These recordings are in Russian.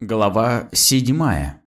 Глава седьмая.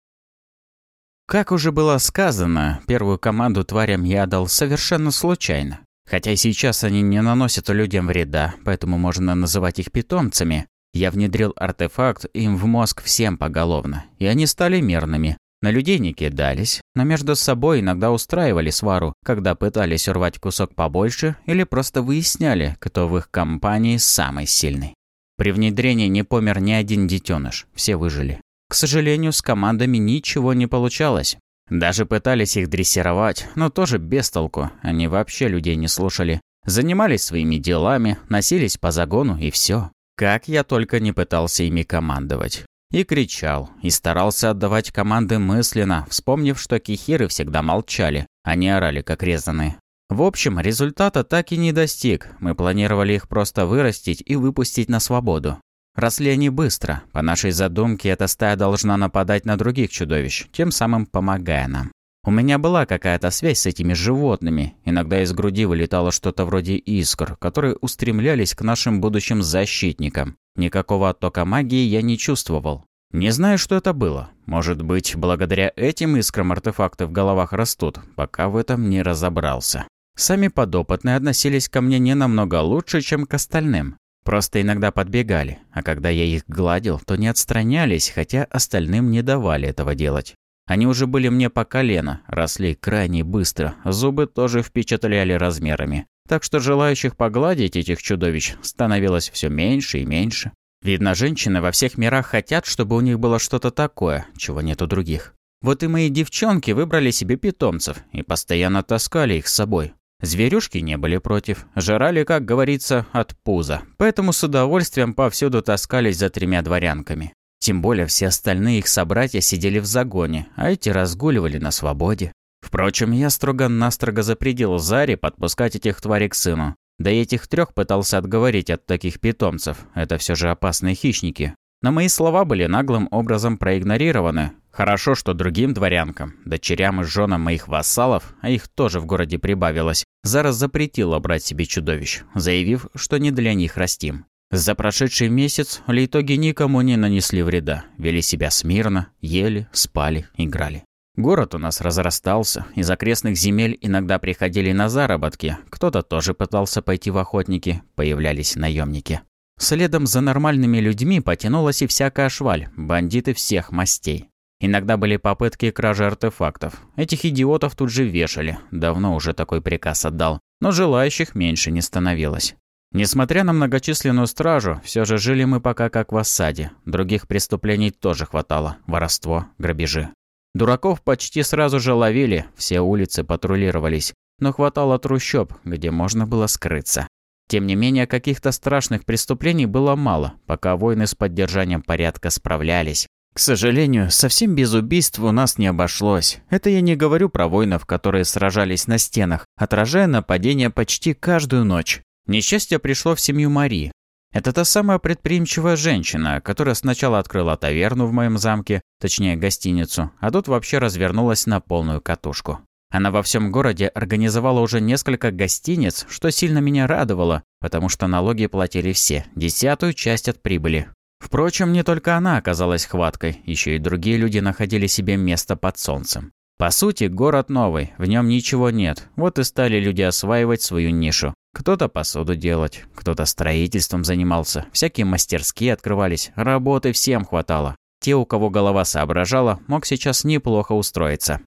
Как уже было сказано, первую команду тварям я дал совершенно случайно. Хотя сейчас они не наносят людям вреда, поэтому можно называть их питомцами. Я внедрил артефакт им в мозг всем поголовно, и они стали мирными. На людей не кидались, но между собой иногда устраивали свару, когда пытались урвать кусок побольше или просто выясняли, кто в их компании самый сильный. При внедрении не помер ни один детеныш, все выжили. К сожалению, с командами ничего не получалось. Даже пытались их дрессировать, но тоже без толку, они вообще людей не слушали. Занимались своими делами, носились по загону и все. Как я только не пытался ими командовать. И кричал, и старался отдавать команды мысленно, вспомнив, что кихиры всегда молчали, они орали, как резаные. В общем, результата так и не достиг, мы планировали их просто вырастить и выпустить на свободу. Росли они быстро, по нашей задумке эта стая должна нападать на других чудовищ, тем самым помогая нам. У меня была какая-то связь с этими животными, иногда из груди вылетало что-то вроде искр, которые устремлялись к нашим будущим защитникам. Никакого оттока магии я не чувствовал. Не знаю, что это было. Может быть, благодаря этим искрам артефакты в головах растут, пока в этом не разобрался. Сами подопытные относились ко мне не намного лучше, чем к остальным. Просто иногда подбегали, а когда я их гладил, то не отстранялись, хотя остальным не давали этого делать. Они уже были мне по колено, росли крайне быстро, зубы тоже впечатляли размерами. Так что желающих погладить этих чудовищ становилось все меньше и меньше. Видно, женщины во всех мирах хотят, чтобы у них было что-то такое, чего нет у других. Вот и мои девчонки выбрали себе питомцев и постоянно таскали их с собой. Зверюшки не были против, жрали, как говорится, от пуза, поэтому с удовольствием повсюду таскались за тремя дворянками. Тем более все остальные их собратья сидели в загоне, а эти разгуливали на свободе. Впрочем, я строго-настрого запретил Заре подпускать этих тварей к сыну. Да и этих трех пытался отговорить от таких питомцев, это все же опасные хищники. Но мои слова были наглым образом проигнорированы. Хорошо, что другим дворянкам, дочерям и женам моих вассалов, а их тоже в городе прибавилось, зараз запретила брать себе чудовищ, заявив, что не для них растим. За прошедший месяц лейтоги никому не нанесли вреда, вели себя смирно, ели, спали, играли. Город у нас разрастался, из окрестных земель иногда приходили на заработки, кто-то тоже пытался пойти в охотники, появлялись наемники. Следом за нормальными людьми потянулась и всякая шваль, бандиты всех мастей. Иногда были попытки кражи артефактов. Этих идиотов тут же вешали, давно уже такой приказ отдал. Но желающих меньше не становилось. Несмотря на многочисленную стражу, все же жили мы пока как в осаде. Других преступлений тоже хватало – воровство, грабежи. Дураков почти сразу же ловили, все улицы патрулировались. Но хватало трущоб, где можно было скрыться. Тем не менее, каких-то страшных преступлений было мало, пока войны с поддержанием порядка справлялись. К сожалению, совсем без убийств у нас не обошлось. Это я не говорю про воинов, которые сражались на стенах, отражая нападения почти каждую ночь. Несчастье пришло в семью Мари. Это та самая предприимчивая женщина, которая сначала открыла таверну в моем замке, точнее гостиницу, а тут вообще развернулась на полную катушку. Она во всем городе организовала уже несколько гостиниц, что сильно меня радовало, потому что налоги платили все, десятую часть от прибыли. Впрочем, не только она оказалась хваткой, еще и другие люди находили себе место под солнцем. По сути, город новый, в нем ничего нет, вот и стали люди осваивать свою нишу. Кто-то посуду делать, кто-то строительством занимался, всякие мастерские открывались, работы всем хватало. Те, у кого голова соображала, мог сейчас неплохо устроиться.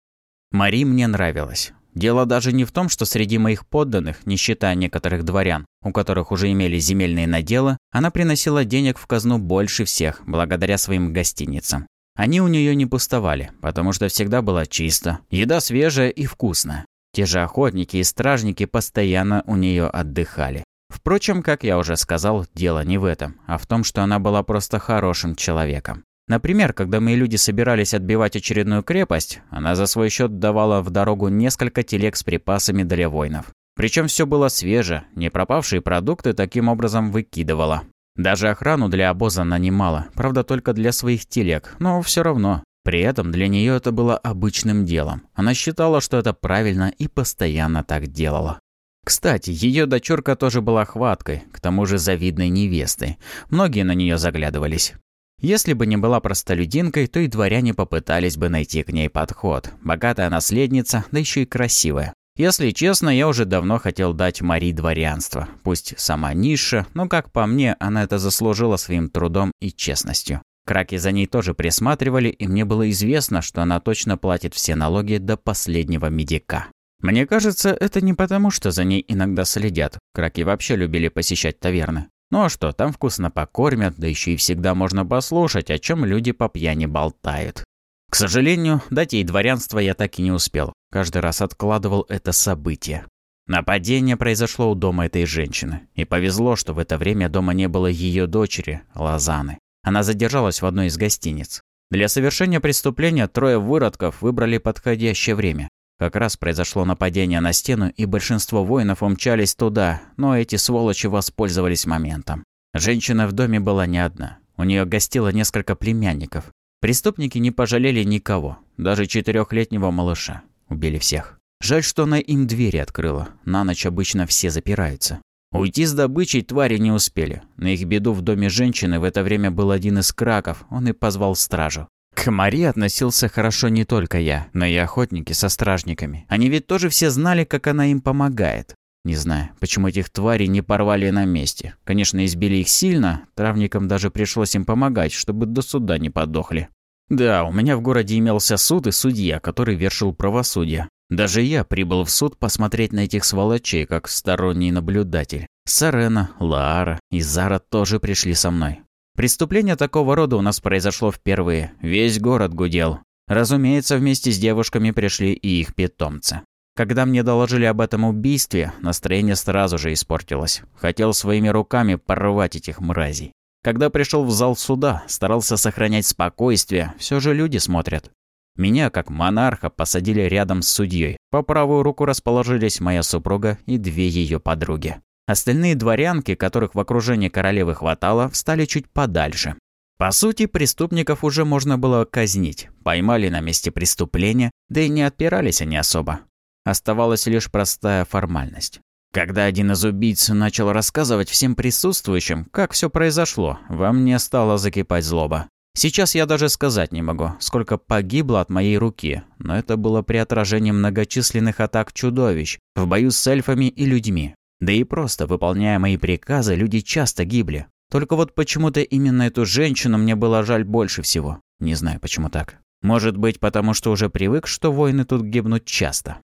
Мари мне нравилась. Дело даже не в том, что среди моих подданных, не считая некоторых дворян, у которых уже имели земельные наделы, она приносила денег в казну больше всех, благодаря своим гостиницам. Они у нее не пустовали, потому что всегда было чисто, еда свежая и вкусная. Те же охотники и стражники постоянно у нее отдыхали. Впрочем, как я уже сказал, дело не в этом, а в том, что она была просто хорошим человеком. Например, когда мои люди собирались отбивать очередную крепость, она за свой счет давала в дорогу несколько телег с припасами для воинов. Причем все было свеже, не пропавшие продукты таким образом выкидывала. Даже охрану для обоза нанимала, правда только для своих телег, но все равно. При этом для нее это было обычным делом. Она считала, что это правильно и постоянно так делала. Кстати, ее дочурка тоже была хваткой, к тому же завидной невестой. Многие на нее заглядывались. Если бы не была простолюдинкой, то и дворяне попытались бы найти к ней подход. Богатая наследница, да еще и красивая. Если честно, я уже давно хотел дать Мари дворянство. Пусть сама ниша, но, как по мне, она это заслужила своим трудом и честностью. Краки за ней тоже присматривали, и мне было известно, что она точно платит все налоги до последнего медика. Мне кажется, это не потому, что за ней иногда следят. Краки вообще любили посещать таверны. Ну а что, там вкусно покормят, да еще и всегда можно послушать, о чем люди по пьяни болтают. К сожалению, дать ей дворянство я так и не успел. Каждый раз откладывал это событие. Нападение произошло у дома этой женщины. И повезло, что в это время дома не было ее дочери, Лазаны. Она задержалась в одной из гостиниц. Для совершения преступления трое выродков выбрали подходящее время. Как раз произошло нападение на стену, и большинство воинов умчались туда, но эти сволочи воспользовались моментом. Женщина в доме была не одна. У нее гостило несколько племянников. Преступники не пожалели никого, даже четырехлетнего малыша. Убили всех. Жаль, что она им двери открыла. На ночь обычно все запираются. Уйти с добычей твари не успели. На их беду в доме женщины в это время был один из краков, он и позвал стражу. К Мари относился хорошо не только я, но и охотники со стражниками. Они ведь тоже все знали, как она им помогает. Не знаю, почему этих тварей не порвали на месте. Конечно, избили их сильно, травникам даже пришлось им помогать, чтобы до суда не подохли. Да, у меня в городе имелся суд и судья, который вершил правосудие. Даже я прибыл в суд посмотреть на этих сволочей, как сторонний наблюдатель. Сарена, Лаара и Зара тоже пришли со мной. Преступление такого рода у нас произошло впервые. Весь город гудел. Разумеется, вместе с девушками пришли и их питомцы. Когда мне доложили об этом убийстве, настроение сразу же испортилось. Хотел своими руками порвать этих мразей. Когда пришел в зал суда, старался сохранять спокойствие, все же люди смотрят. Меня, как монарха, посадили рядом с судьей. По правую руку расположились моя супруга и две ее подруги. Остальные дворянки, которых в окружении королевы хватало, встали чуть подальше. По сути, преступников уже можно было казнить. Поймали на месте преступления, да и не отпирались они особо. Оставалась лишь простая формальность. Когда один из убийц начал рассказывать всем присутствующим, как все произошло, во мне стала закипать злоба. Сейчас я даже сказать не могу, сколько погибло от моей руки, но это было при отражении многочисленных атак чудовищ, в бою с эльфами и людьми. Да и просто, выполняя мои приказы, люди часто гибли. Только вот почему-то именно эту женщину мне было жаль больше всего. Не знаю, почему так. Может быть, потому что уже привык, что воины тут гибнут часто.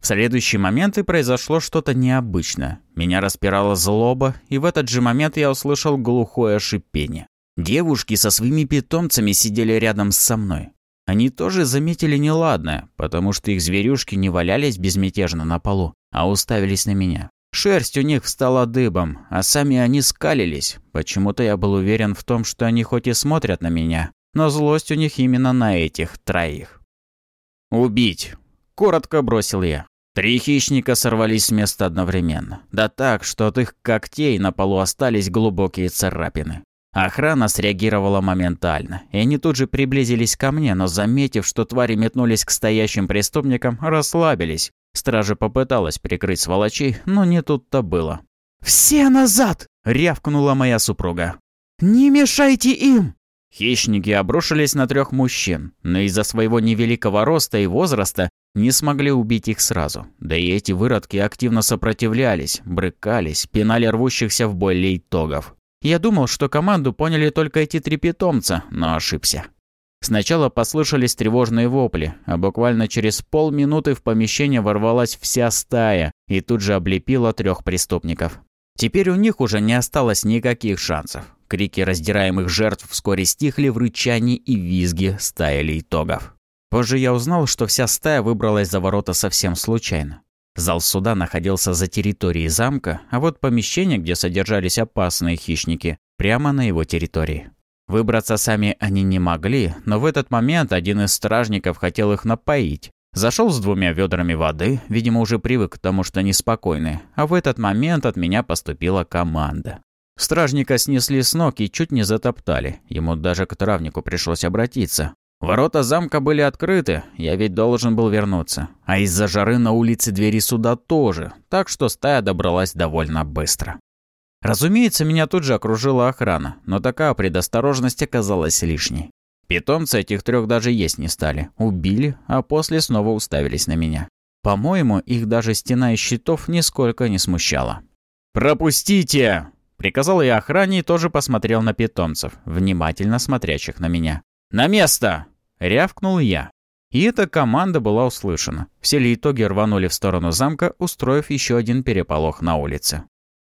В следующий момент и произошло что-то необычное. Меня распирала злоба, и в этот же момент я услышал глухое шипение. Девушки со своими питомцами сидели рядом со мной. Они тоже заметили неладное, потому что их зверюшки не валялись безмятежно на полу, а уставились на меня. Шерсть у них встала дыбом, а сами они скалились. Почему-то я был уверен в том, что они хоть и смотрят на меня, но злость у них именно на этих троих. «Убить!» – коротко бросил я. Три хищника сорвались с места одновременно. Да так, что от их когтей на полу остались глубокие царапины. Охрана среагировала моментально, и они тут же приблизились ко мне, но заметив, что твари метнулись к стоящим преступникам, расслабились Стража попыталась прикрыть сволочей, но не тут-то было. «Все назад!» — рявкнула моя супруга. «Не мешайте им!» Хищники обрушились на трех мужчин, но из-за своего невеликого роста и возраста не смогли убить их сразу. Да и эти выродки активно сопротивлялись, брыкались, пинали рвущихся в бой лейтогов. Я думал, что команду поняли только эти три питомца, но ошибся. Сначала послышались тревожные вопли, а буквально через полминуты в помещение ворвалась вся стая и тут же облепила трех преступников. Теперь у них уже не осталось никаких шансов. Крики раздираемых жертв вскоре стихли в рычании и визги стаи лейтогов. Позже я узнал, что вся стая выбралась за ворота совсем случайно. Зал суда находился за территорией замка, а вот помещение, где содержались опасные хищники, прямо на его территории. Выбраться сами они не могли, но в этот момент один из стражников хотел их напоить. Зашел с двумя ведрами воды, видимо, уже привык к тому, что неспокойны, а в этот момент от меня поступила команда. Стражника снесли с ног и чуть не затоптали, ему даже к травнику пришлось обратиться. Ворота замка были открыты, я ведь должен был вернуться. А из-за жары на улице двери суда тоже, так что стая добралась довольно быстро. Разумеется, меня тут же окружила охрана, но такая предосторожность оказалась лишней. Питомцы этих трех даже есть не стали. Убили, а после снова уставились на меня. По-моему, их даже стена из щитов нисколько не смущала. «Пропустите!» Приказал я охране и тоже посмотрел на питомцев, внимательно смотрящих на меня. «На место!» — рявкнул я. И эта команда была услышана. Все ли итоги рванули в сторону замка, устроив еще один переполох на улице.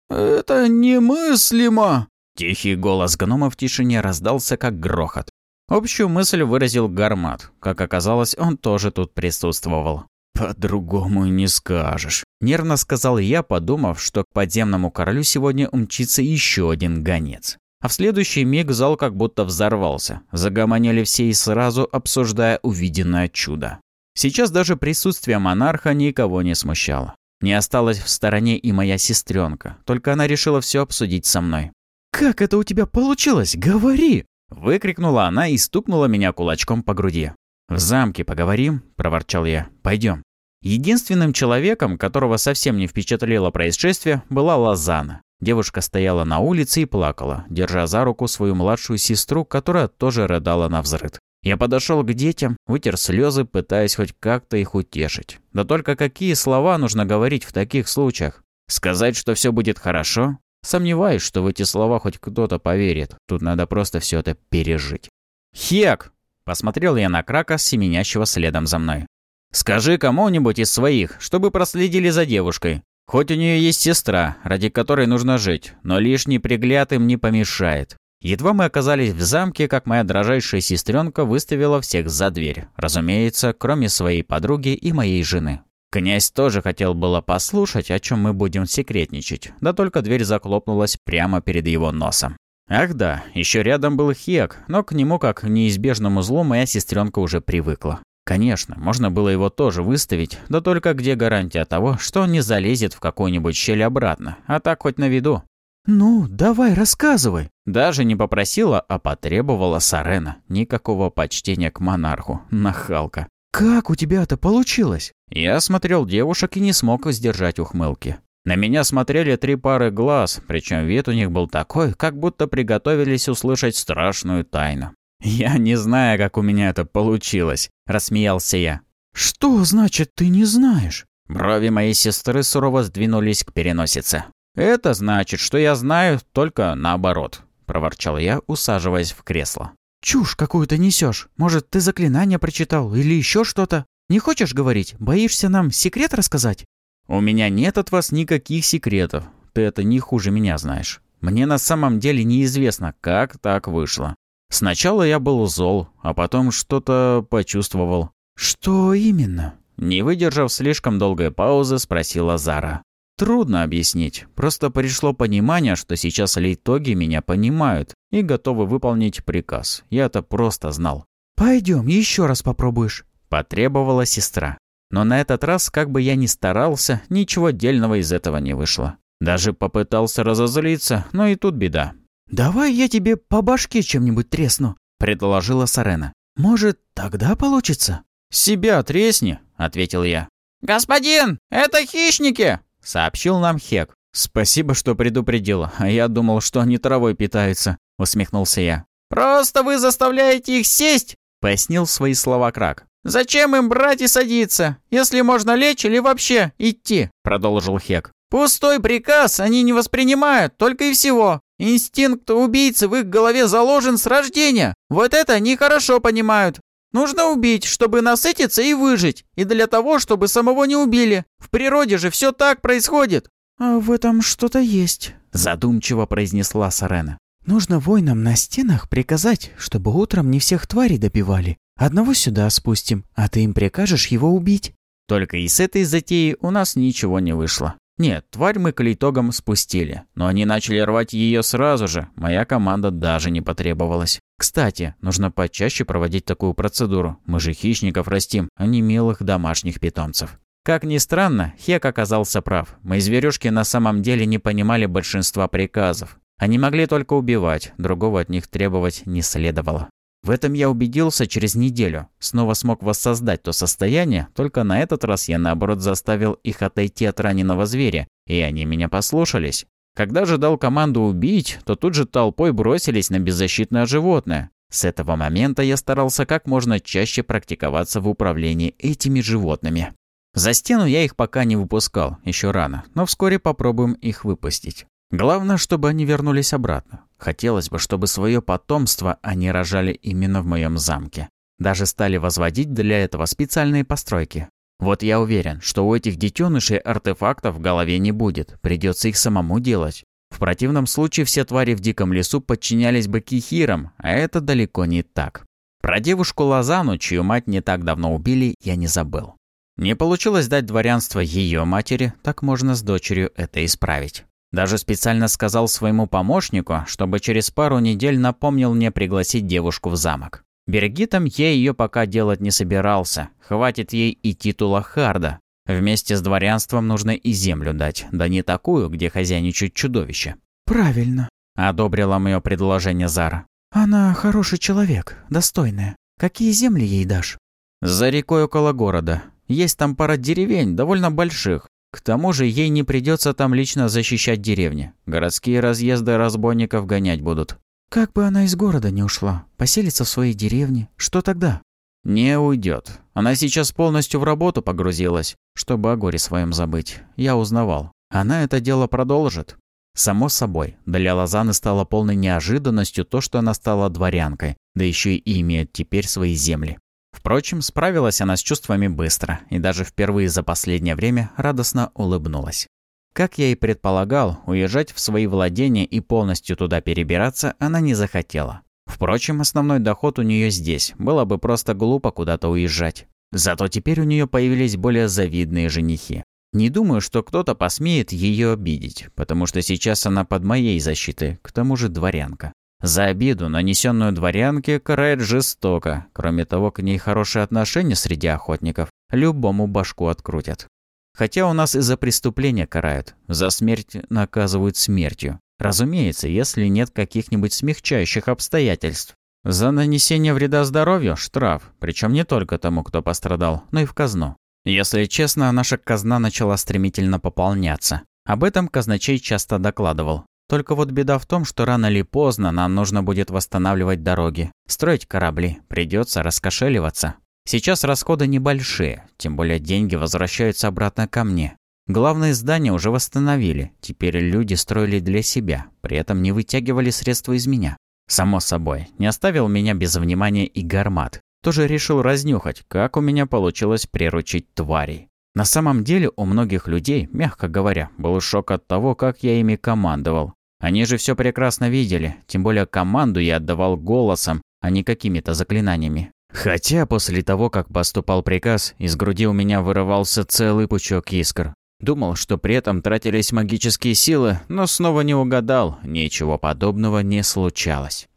«Это немыслимо!» Тихий голос гнома в тишине раздался, как грохот. Общую мысль выразил Гармат. Как оказалось, он тоже тут присутствовал. «По-другому не скажешь», — нервно сказал я, подумав, что к подземному королю сегодня умчится еще один гонец. А в следующий миг зал как будто взорвался. Загомонили все и сразу, обсуждая увиденное чудо. Сейчас даже присутствие монарха никого не смущало. Не осталась в стороне и моя сестренка, только она решила все обсудить со мной. «Как это у тебя получилось? Говори!» Выкрикнула она и стукнула меня кулачком по груди. «В замке поговорим?» – проворчал я. «Пойдем». Единственным человеком, которого совсем не впечатлило происшествие, была Лазана. Девушка стояла на улице и плакала, держа за руку свою младшую сестру, которая тоже рыдала на взрыв. Я подошел к детям, вытер слезы, пытаясь хоть как-то их утешить. Да только какие слова нужно говорить в таких случаях? Сказать, что все будет хорошо? Сомневаюсь, что в эти слова хоть кто-то поверит. Тут надо просто все это пережить. «Хек!» – посмотрел я на Крака, семенящего следом за мной. «Скажи кому-нибудь из своих, чтобы проследили за девушкой. Хоть у нее есть сестра, ради которой нужно жить, но лишний пригляд им не помешает. Едва мы оказались в замке, как моя дрожайшая сестренка выставила всех за дверь. Разумеется, кроме своей подруги и моей жены. Князь тоже хотел было послушать, о чем мы будем секретничать, да только дверь захлопнулась прямо перед его носом. Ах да, еще рядом был Хек, но к нему, как к неизбежному злу, моя сестренка уже привыкла. Конечно, можно было его тоже выставить, да только где гарантия того, что он не залезет в какую-нибудь щель обратно, а так хоть на виду. «Ну, давай, рассказывай!» Даже не попросила, а потребовала Сарена. Никакого почтения к монарху. Нахалка. «Как у тебя это получилось?» Я смотрел девушек и не смог сдержать ухмылки. На меня смотрели три пары глаз, причем вид у них был такой, как будто приготовились услышать страшную тайну. «Я не знаю, как у меня это получилось», – рассмеялся я. «Что значит ты не знаешь?» Брови моей сестры сурово сдвинулись к переносице. «Это значит, что я знаю только наоборот», — проворчал я, усаживаясь в кресло. «Чушь какую-то несешь. Может, ты заклинание прочитал или еще что-то? Не хочешь говорить? Боишься нам секрет рассказать?» «У меня нет от вас никаких секретов. Ты это не хуже меня знаешь. Мне на самом деле неизвестно, как так вышло. Сначала я был зол, а потом что-то почувствовал». «Что именно?» Не выдержав слишком долгой паузы, спросила Зара. Трудно объяснить, просто пришло понимание, что сейчас лейтоги меня понимают и готовы выполнить приказ. Я это просто знал. «Пойдем, еще раз попробуешь», – потребовала сестра. Но на этот раз, как бы я ни старался, ничего дельного из этого не вышло. Даже попытался разозлиться, но и тут беда. «Давай я тебе по башке чем-нибудь тресну», – предложила Сарена. «Может, тогда получится?» «Себя тресни», – ответил я. «Господин, это хищники!» сообщил нам Хек. «Спасибо, что предупредил. А Я думал, что они травой питаются», — усмехнулся я. «Просто вы заставляете их сесть!» — пояснил свои слова Крак. «Зачем им брать и садиться, если можно лечь или вообще идти?» — продолжил Хек. «Пустой приказ они не воспринимают, только и всего. Инстинкт убийцы в их голове заложен с рождения. Вот это они хорошо понимают. Нужно убить, чтобы насытиться и выжить, и для того, чтобы самого не убили. В природе же все так происходит». «А в этом что-то есть», — задумчиво произнесла Сарена. «Нужно воинам на стенах приказать, чтобы утром не всех тварей добивали. Одного сюда спустим, а ты им прикажешь его убить». Только и с этой затеи у нас ничего не вышло. Нет, тварь мы клейтогом спустили, но они начали рвать ее сразу же, моя команда даже не потребовалась. Кстати, нужно почаще проводить такую процедуру, мы же хищников растим, а не милых домашних питомцев. Как ни странно, Хек оказался прав, мои зверюшки на самом деле не понимали большинства приказов. Они могли только убивать, другого от них требовать не следовало. В этом я убедился через неделю. Снова смог воссоздать то состояние, только на этот раз я наоборот заставил их отойти от раненого зверя, и они меня послушались. Когда же дал команду убить, то тут же толпой бросились на беззащитное животное. С этого момента я старался как можно чаще практиковаться в управлении этими животными. За стену я их пока не выпускал, еще рано, но вскоре попробуем их выпустить. Главное, чтобы они вернулись обратно. Хотелось бы, чтобы свое потомство они рожали именно в моем замке. Даже стали возводить для этого специальные постройки. Вот я уверен, что у этих детенышей артефактов в голове не будет, придется их самому делать. В противном случае все твари в диком лесу подчинялись бы кихирам, а это далеко не так. Про девушку Лазану, чью мать не так давно убили, я не забыл. Не получилось дать дворянство ее матери, так можно с дочерью это исправить. Даже специально сказал своему помощнику, чтобы через пару недель напомнил мне пригласить девушку в замок. Бергитом я ее пока делать не собирался, хватит ей и титула Харда. Вместе с дворянством нужно и землю дать, да не такую, где хозяйничают чудовище. «Правильно», — одобрила мое предложение Зара. «Она хороший человек, достойная. Какие земли ей дашь?» «За рекой около города. Есть там пара деревень, довольно больших. К тому же ей не придется там лично защищать деревни. Городские разъезды разбойников гонять будут. Как бы она из города не ушла, поселится в своей деревне, что тогда? Не уйдет. Она сейчас полностью в работу погрузилась, чтобы о горе своем забыть. Я узнавал. Она это дело продолжит. Само собой, для Лозаны стало полной неожиданностью то, что она стала дворянкой, да еще и имеет теперь свои земли. Впрочем, справилась она с чувствами быстро и даже впервые за последнее время радостно улыбнулась. Как я и предполагал, уезжать в свои владения и полностью туда перебираться она не захотела. Впрочем, основной доход у нее здесь, было бы просто глупо куда-то уезжать. Зато теперь у нее появились более завидные женихи. Не думаю, что кто-то посмеет ее обидеть, потому что сейчас она под моей защитой, к тому же дворянка. За обиду, нанесенную дворянке, карает жестоко. Кроме того, к ней хорошие отношения среди охотников. Любому башку открутят. Хотя у нас и за преступление карают. За смерть наказывают смертью. Разумеется, если нет каких-нибудь смягчающих обстоятельств. За нанесение вреда здоровью – штраф, причем не только тому, кто пострадал, но и в казну. Если честно, наша казна начала стремительно пополняться. Об этом казначей часто докладывал. Только вот беда в том, что рано или поздно нам нужно будет восстанавливать дороги, строить корабли, придется раскошеливаться. Сейчас расходы небольшие, тем более деньги возвращаются обратно ко мне. Главные здания уже восстановили, теперь люди строили для себя, при этом не вытягивали средства из меня. Само собой, не оставил меня без внимания и гармат. Тоже решил разнюхать, как у меня получилось приручить тварей. На самом деле у многих людей, мягко говоря, был шок от того, как я ими командовал. Они же все прекрасно видели, тем более команду я отдавал голосом, а не какими-то заклинаниями. Хотя после того, как поступал приказ, из груди у меня вырывался целый пучок искр. Думал, что при этом тратились магические силы, но снова не угадал, ничего подобного не случалось.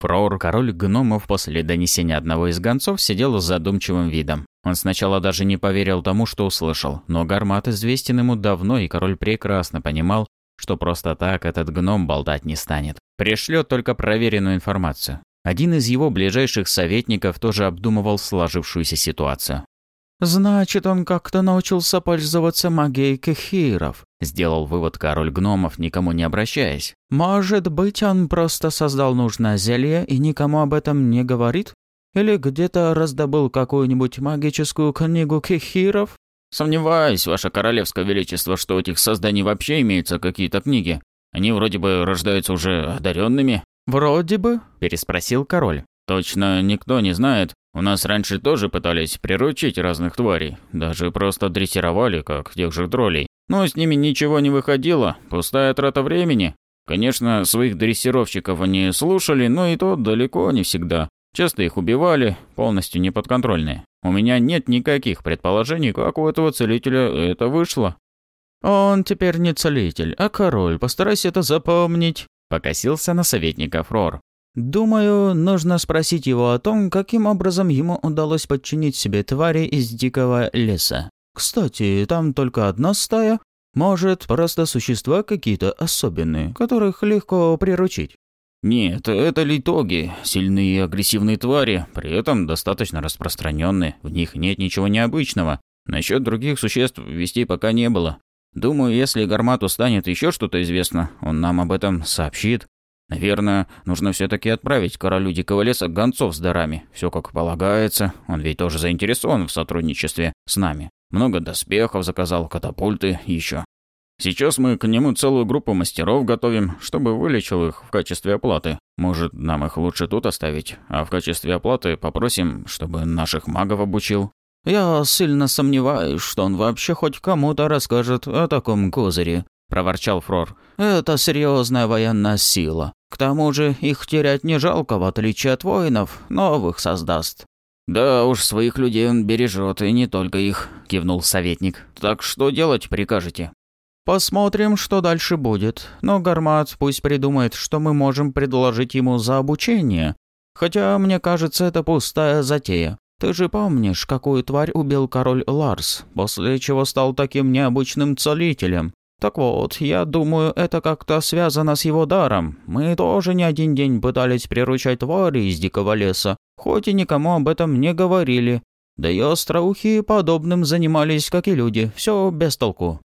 Прор, король гномов, после донесения одного из гонцов сидел с задумчивым видом. Он сначала даже не поверил тому, что услышал, но Гармат известен ему давно, и король прекрасно понимал, что просто так этот гном болтать не станет. Пришлет только проверенную информацию. Один из его ближайших советников тоже обдумывал сложившуюся ситуацию. «Значит, он как-то научился пользоваться магией кехиров», – сделал вывод король гномов, никому не обращаясь. «Может быть, он просто создал нужное зелье и никому об этом не говорит? Или где-то раздобыл какую-нибудь магическую книгу кехиров?» Сомневаюсь, ваше королевское величество, что у этих созданий вообще имеются какие-то книги. Они вроде бы рождаются уже одаренными. Вроде бы? Переспросил король. Точно никто не знает. У нас раньше тоже пытались приручить разных тварей. Даже просто дрессировали, как тех же троллей. Но с ними ничего не выходило. Пустая трата времени. Конечно, своих дрессировщиков они слушали, но и то далеко не всегда. Часто их убивали, полностью неподконтрольные. У меня нет никаких предположений, как у этого целителя это вышло». «Он теперь не целитель, а король, постарайся это запомнить», — покосился на советника Фрор. «Думаю, нужно спросить его о том, каким образом ему удалось подчинить себе твари из дикого леса. Кстати, там только одна стая. Может, просто существа какие-то особенные, которых легко приручить». Нет, это литоги, сильные и агрессивные твари, при этом достаточно распространенные, в них нет ничего необычного. Насчет других существ вести пока не было. Думаю, если Гармату станет еще что-то известно, он нам об этом сообщит. Наверное, нужно все-таки отправить королю Дикого Леса гонцов с дарами. Все как полагается, он ведь тоже заинтересован в сотрудничестве с нами. Много доспехов заказал, катапульты, еще. Сейчас мы к нему целую группу мастеров готовим, чтобы вылечил их в качестве оплаты. Может, нам их лучше тут оставить, а в качестве оплаты попросим, чтобы наших магов обучил». «Я сильно сомневаюсь, что он вообще хоть кому-то расскажет о таком козыре», – проворчал Фрор. «Это серьезная военная сила. К тому же их терять не жалко, в отличие от воинов, новых создаст. «Да уж, своих людей он бережет, и не только их», – кивнул советник. «Так что делать прикажете?» Посмотрим, что дальше будет. Но Гармат пусть придумает, что мы можем предложить ему за обучение. Хотя, мне кажется, это пустая затея. Ты же помнишь, какую тварь убил король Ларс, после чего стал таким необычным целителем. Так вот, я думаю, это как-то связано с его даром. Мы тоже не один день пытались приручать твари из дикого леса, хоть и никому об этом не говорили. Да и остроухие подобным занимались, как и люди, все без толку.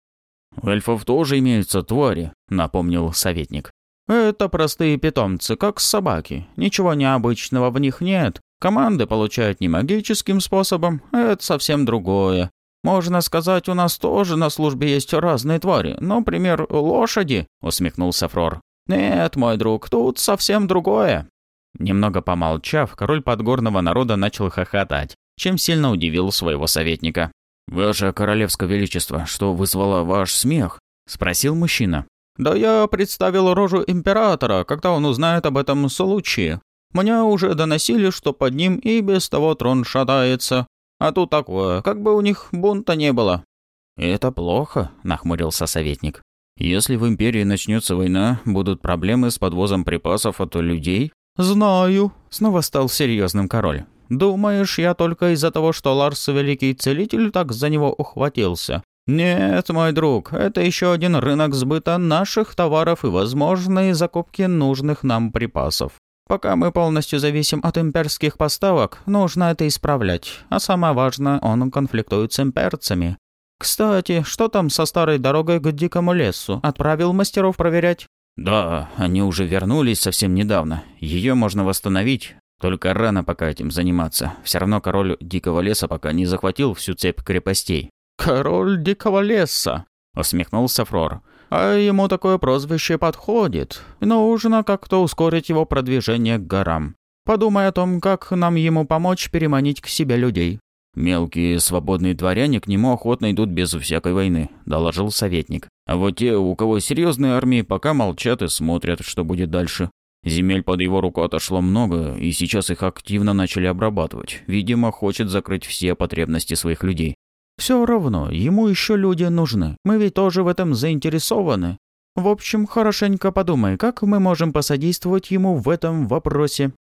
У эльфов тоже имеются твари», — напомнил советник. «Это простые питомцы, как собаки. Ничего необычного в них нет. Команды получают не магическим способом, а это совсем другое. Можно сказать, у нас тоже на службе есть разные твари. Например, лошади», — усмехнулся Фрор. «Нет, мой друг, тут совсем другое». Немного помолчав, король подгорного народа начал хохотать, чем сильно удивил своего советника. «Ваше королевское величество, что вызвало ваш смех?» – спросил мужчина. «Да я представил рожу императора, когда он узнает об этом случае. Мне уже доносили, что под ним и без того трон шатается. А тут такое, как бы у них бунта не было». «Это плохо», – нахмурился советник. «Если в империи начнется война, будут проблемы с подвозом припасов от людей?» «Знаю», – снова стал серьезным король. Думаешь, я только из-за того, что Ларс Великий Целитель так за него ухватился? Нет, мой друг, это еще один рынок сбыта наших товаров и возможные закупки нужных нам припасов. Пока мы полностью зависим от имперских поставок, нужно это исправлять. А самое важное, он конфликтует с имперцами. Кстати, что там со старой дорогой к дикому лесу? Отправил мастеров проверять? Да, они уже вернулись совсем недавно. Ее можно восстановить, только рано пока этим заниматься. Все равно король Дикого Леса пока не захватил всю цепь крепостей». «Король Дикого Леса», — усмехнулся Фрор. «А ему такое прозвище подходит. Нужно как-то ускорить его продвижение к горам. Подумай о том, как нам ему помочь переманить к себе людей». «Мелкие свободные дворяне к нему охотно идут без всякой войны», – доложил советник. «А вот те, у кого серьезные армии, пока молчат и смотрят, что будет дальше. Земель под его руку отошло много, и сейчас их активно начали обрабатывать. Видимо, хочет закрыть все потребности своих людей. Все равно, ему еще люди нужны. Мы ведь тоже в этом заинтересованы. В общем, хорошенько подумай, как мы можем посодействовать ему в этом вопросе.